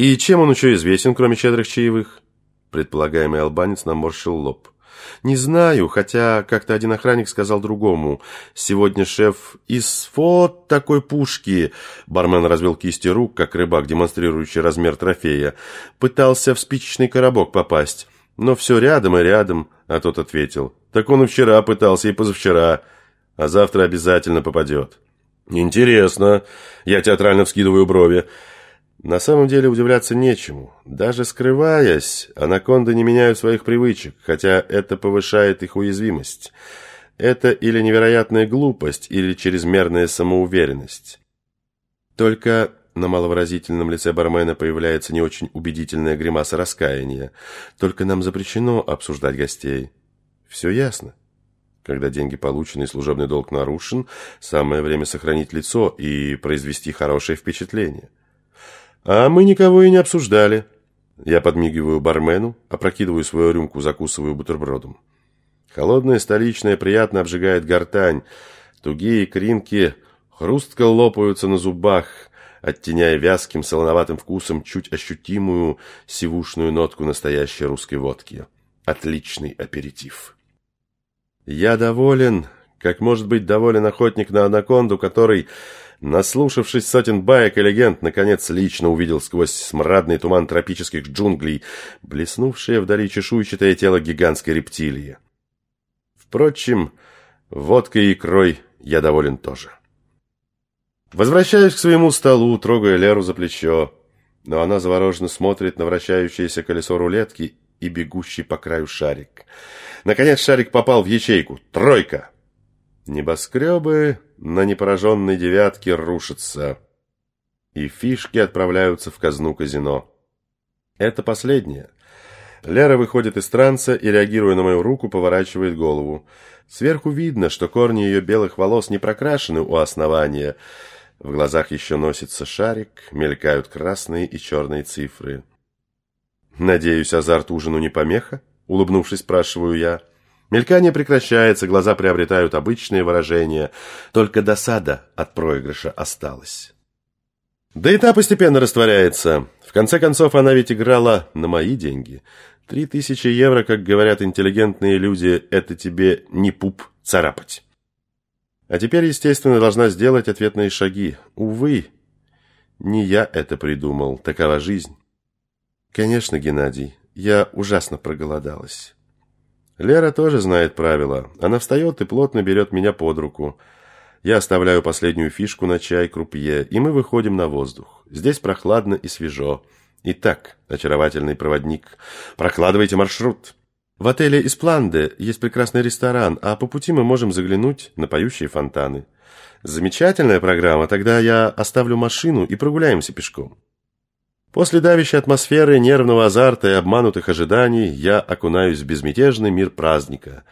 И чем он еще известен, кроме щедрых чаевых? Предполагаемый албанец наморщил лоб. Не знаю, хотя как-то один охранник сказал другому. Сегодня шеф из вот такой пушки, бармен развел кисти рук, как рыбак, демонстрирующий размер трофея, пытался в спичечный коробок попасть. Но все рядом и рядом, а тот ответил. Так он и вчера пытался, и позавчера, а завтра обязательно попадет. Интересно. Я театрально вскидываю брови. На самом деле удивляться нечему. Даже скрываясь, анаконды не меняют своих привычек, хотя это повышает их уязвимость. Это или невероятная глупость, или чрезмерная самоуверенность. Только на маловыразительном лице бармена появляется не очень убедительная гримаса раскаяния. Только нам запрещено обсуждать гостей. Все ясно. Когда деньги получены и служебный долг нарушен, самое время сохранить лицо и произвести хорошее впечатление. А мы никого и не обсуждали. Я подмигиваю бармену, опрокидываю свою рюмку, закусываю бутербродом. Холодная столичная приятно обжигает гортань. Тугие кринки хрустко лопаются на зубах, оттеняя вязким солоноватым вкусом чуть ощутимую сивушную нотку настоящей русской водки. Отличный аперитив. Я доволен, как может быть доволен охотник на анаконду, который Наслушавшись сотен баек и легенд, наконец лично увидел сквозь смрадный туман тропических джунглей блеснувшее вдали чешуйчатое тело гигантской рептилии. Впрочем, водкой и икрой я доволен тоже. Возвращаюсь к своему столу, трогая Леру за плечо, но она завороженно смотрит на вращающееся колесо рулетки и бегущий по краю шарик. Наконец шарик попал в ячейку. Тройка! Небоскребы на непораженной девятке рушатся, и фишки отправляются в казну казино. Это последнее. Лера выходит из транса и, реагируя на мою руку, поворачивает голову. Сверху видно, что корни ее белых волос не прокрашены у основания. В глазах еще носится шарик, мелькают красные и черные цифры. «Надеюсь, азарт ужину не помеха?» — улыбнувшись, спрашиваю я. Мелькание прекращается, глаза приобретают обычные выражения. Только досада от проигрыша осталась. Да и та постепенно растворяется. В конце концов, она ведь играла на мои деньги. Три тысячи евро, как говорят интеллигентные люди, это тебе не пуп царапать. А теперь, естественно, должна сделать ответные шаги. Увы, не я это придумал, такова жизнь. Конечно, Геннадий, я ужасно проголодалась. Лера тоже знает правила. Она встает и плотно берет меня под руку. Я оставляю последнюю фишку на чай крупье, и мы выходим на воздух. Здесь прохладно и свежо. Итак, очаровательный проводник, прокладывайте маршрут. В отеле «Испланде» есть прекрасный ресторан, а по пути мы можем заглянуть на поющие фонтаны. Замечательная программа, тогда я оставлю машину и прогуляемся пешком. После давящей атмосферы, нервного азарта и обманутых ожиданий я окунаюсь в безмятежный мир праздника.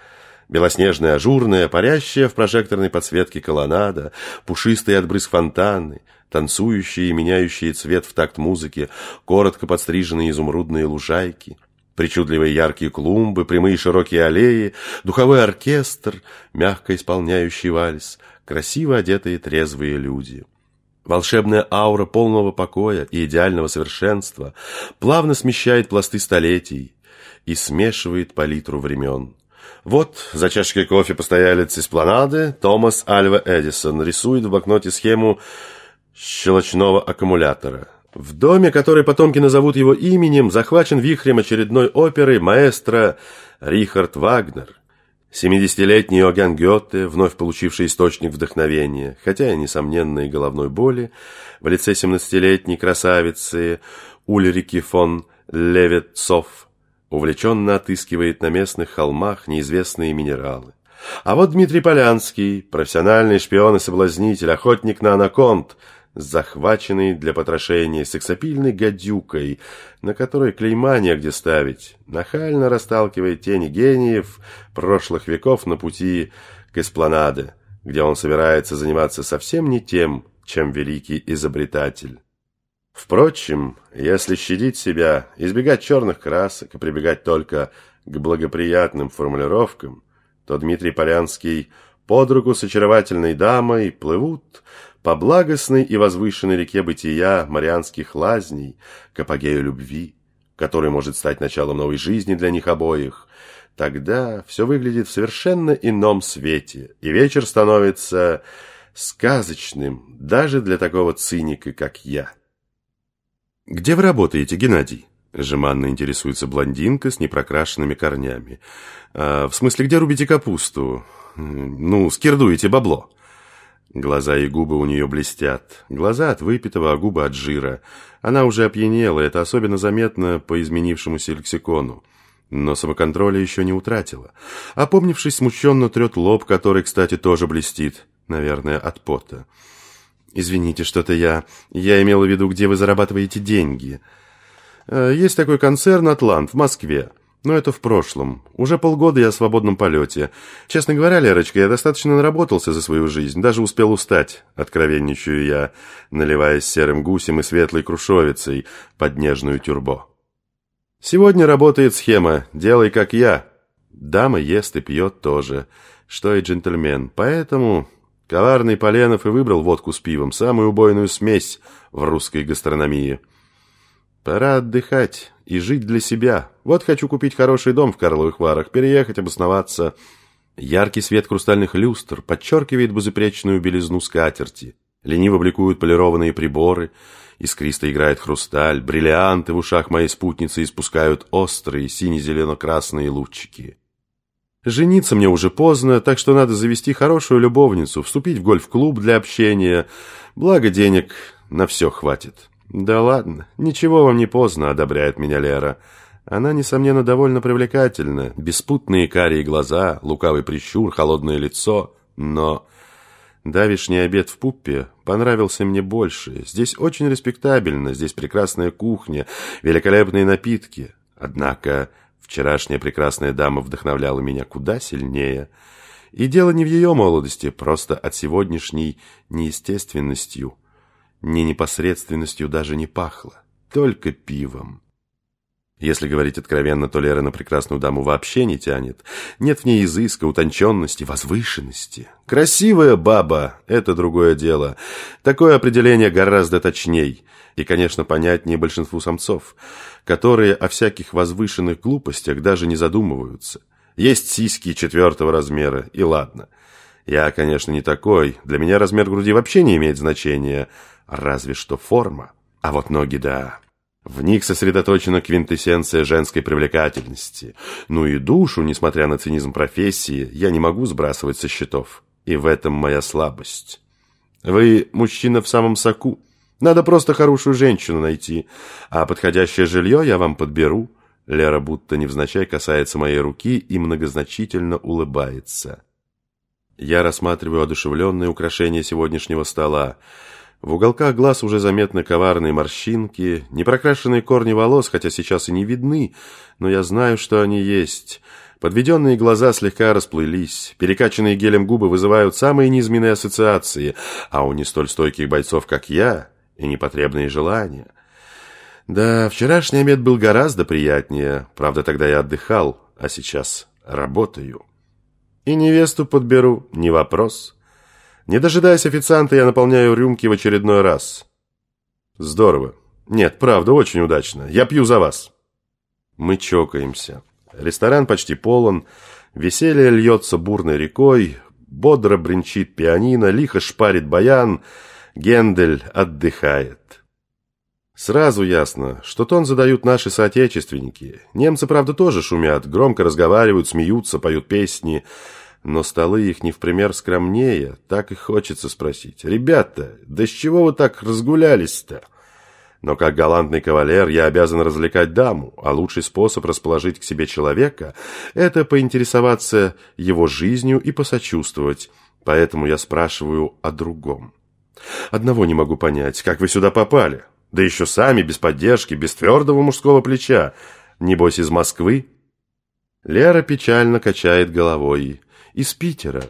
Белоснежная ажурная, парящая в прожекторной подсветке колоннада, пушистые от фонтаны, танцующие и меняющие цвет в такт музыки, коротко подстриженные изумрудные лужайки, причудливые яркие клумбы, прямые широкие аллеи, духовой оркестр, мягко исполняющий вальс, красиво одетые трезвые люди — Волшебная аура полного покоя и идеального совершенства плавно смещает пласты столетий и смешивает палитру времен. Вот за чашкой кофе постоялец из планады Томас Альва Эдисон рисует в блокноте схему щелочного аккумулятора. В доме, который потомки назовут его именем, захвачен вихрем очередной оперы маэстро Рихард Вагнер. Семидесятилетний Иоганн Гёте, вновь получивший источник вдохновения, хотя и несомненной головной боли, в лице семнадцатилетней красавицы Ульрики фон Левецов, увлеченно отыскивает на местных холмах неизвестные минералы. А вот Дмитрий Полянский, профессиональный шпион и соблазнитель, охотник на анаконд – захваченный для потрошения сексапильной гадюкой, на которой клейма негде ставить, нахально расталкивает тени гениев прошлых веков на пути к эспланаде, где он собирается заниматься совсем не тем, чем великий изобретатель. Впрочем, если щадить себя, избегать черных красок и прибегать только к благоприятным формулировкам, то Дмитрий Полянский под руку с очаровательной дамой плывут по благостной и возвышенной реке бытия Марианских лазней к апогею любви, который может стать началом новой жизни для них обоих, тогда все выглядит в совершенно ином свете, и вечер становится сказочным даже для такого циника, как я. «Где вы работаете, Геннадий?» Жеманно интересуется блондинка с непрокрашенными корнями. А, «В смысле, где рубите капусту? Ну, скирдуете бабло». Глаза и губы у нее блестят. Глаза от выпитого, а губы от жира. Она уже опьянела, это особенно заметно по изменившемуся лексикону. Но самоконтроля еще не утратила. Опомнившись, смущенно трет лоб, который, кстати, тоже блестит. Наверное, от пота. «Извините, что-то я... Я имела в виду, где вы зарабатываете деньги». Э, «Есть такой концерн «Атлант» в Москве. Но это в прошлом. Уже полгода я в свободном полете. Честно говоря, Лерочка, я достаточно наработался за свою жизнь. Даже успел устать, откровенничаю я, наливаясь серым гусем и светлой крушовицей под нежную тюрбо. Сегодня работает схема «делай как я». Дама ест и пьет тоже, что и джентльмен. Поэтому коварный Поленов и выбрал водку с пивом, самую убойную смесь в русской гастрономии. Пора отдыхать и жить для себя. Вот хочу купить хороший дом в Карловых Варах, переехать, обосноваться. Яркий свет хрустальных люстр подчеркивает безупречную белизну скатерти. Лениво бликуют полированные приборы, искристо играет хрусталь, бриллианты в ушах моей спутницы испускают острые сине-зелено-красные лучики. Жениться мне уже поздно, так что надо завести хорошую любовницу, вступить в гольф-клуб для общения. Благо денег на все хватит. «Да ладно, ничего вам не поздно», — одобряет меня Лера. Она, несомненно, довольно привлекательна. Беспутные карие глаза, лукавый прищур, холодное лицо. Но давишний обед в Пуппе понравился мне больше. Здесь очень респектабельно, здесь прекрасная кухня, великолепные напитки. Однако вчерашняя прекрасная дама вдохновляла меня куда сильнее. И дело не в ее молодости, просто от сегодняшней неестественностью — ни непосредственностью даже не пахло, только пивом. Если говорить откровенно, то Лера на прекрасную даму вообще не тянет. Нет в ней изыска, утонченности, возвышенности. Красивая баба – это другое дело. Такое определение гораздо точней и, конечно, понятнее большинству самцов, которые о всяких возвышенных глупостях даже не задумываются. Есть сиськи четвертого размера, и ладно. Я, конечно, не такой, для меня размер груди вообще не имеет значения – разве что форма. А вот ноги, да. В них сосредоточена квинтэссенция женской привлекательности. Ну и душу, несмотря на цинизм профессии, я не могу сбрасывать со счетов. И в этом моя слабость. Вы мужчина в самом соку. Надо просто хорошую женщину найти. А подходящее жилье я вам подберу. Лера будто невзначай касается моей руки и многозначительно улыбается. Я рассматриваю одушевленные украшения сегодняшнего стола. В уголках глаз уже заметны коварные морщинки, непрокрашенные корни волос, хотя сейчас и не видны, но я знаю, что они есть. Подведенные глаза слегка расплылись, перекачанные гелем губы вызывают самые низменные ассоциации, а у не столь стойких бойцов, как я, и непотребные желания. Да, вчерашний обед был гораздо приятнее, правда, тогда я отдыхал, а сейчас работаю. И невесту подберу, не вопрос. Не дожидаясь официанта, я наполняю рюмки в очередной раз. Здорово. Нет, правда, очень удачно. Я пью за вас. Мы чокаемся. Ресторан почти полон. Веселье льется бурной рекой. Бодро бренчит пианино, лихо шпарит баян. Гендель отдыхает. Сразу ясно, что тон задают наши соотечественники. Немцы, правда, тоже шумят, громко разговаривают, смеются, поют песни но столы их не в пример скромнее, так и хочется спросить. «Ребята, да с чего вы так разгулялись-то?» Но как галантный кавалер я обязан развлекать даму, а лучший способ расположить к себе человека – это поинтересоваться его жизнью и посочувствовать. Поэтому я спрашиваю о другом. Одного не могу понять, как вы сюда попали? Да еще сами, без поддержки, без твердого мужского плеча. Небось, из Москвы? Лера печально качает головой из Питера.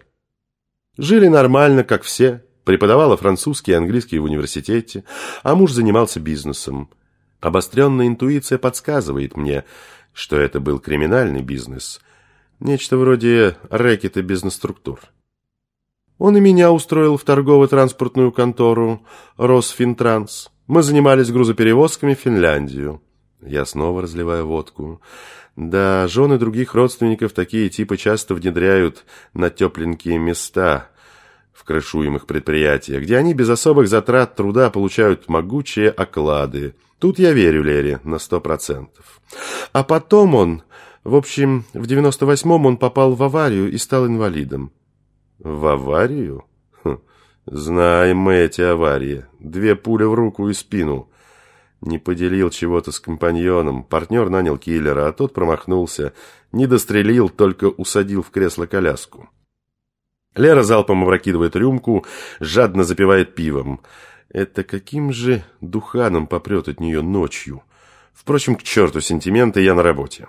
Жили нормально, как все, преподавала французский и английский в университете, а муж занимался бизнесом. Обостренная интуиция подсказывает мне, что это был криминальный бизнес, нечто вроде рэкета бизнес-структур. Он и меня устроил в торгово-транспортную контору «Росфинтранс». Мы занимались грузоперевозками в Финляндию. Я снова разливаю водку. Да, жены других родственников такие типы часто внедряют на тепленькие места в крышуемых предприятиях, где они без особых затрат труда получают могучие оклады. Тут я верю Лере на сто процентов. А потом он... В общем, в девяносто восьмом он попал в аварию и стал инвалидом. В аварию? Хм, знаем мы эти аварии. Две пули в руку и спину. Не поделил чего-то с компаньоном. Партнер нанял киллера, а тот промахнулся. Не дострелил, только усадил в кресло коляску. Лера залпом опрокидывает рюмку, жадно запивает пивом. Это каким же духаном попрет от нее ночью? Впрочем, к черту сентименты, я на работе.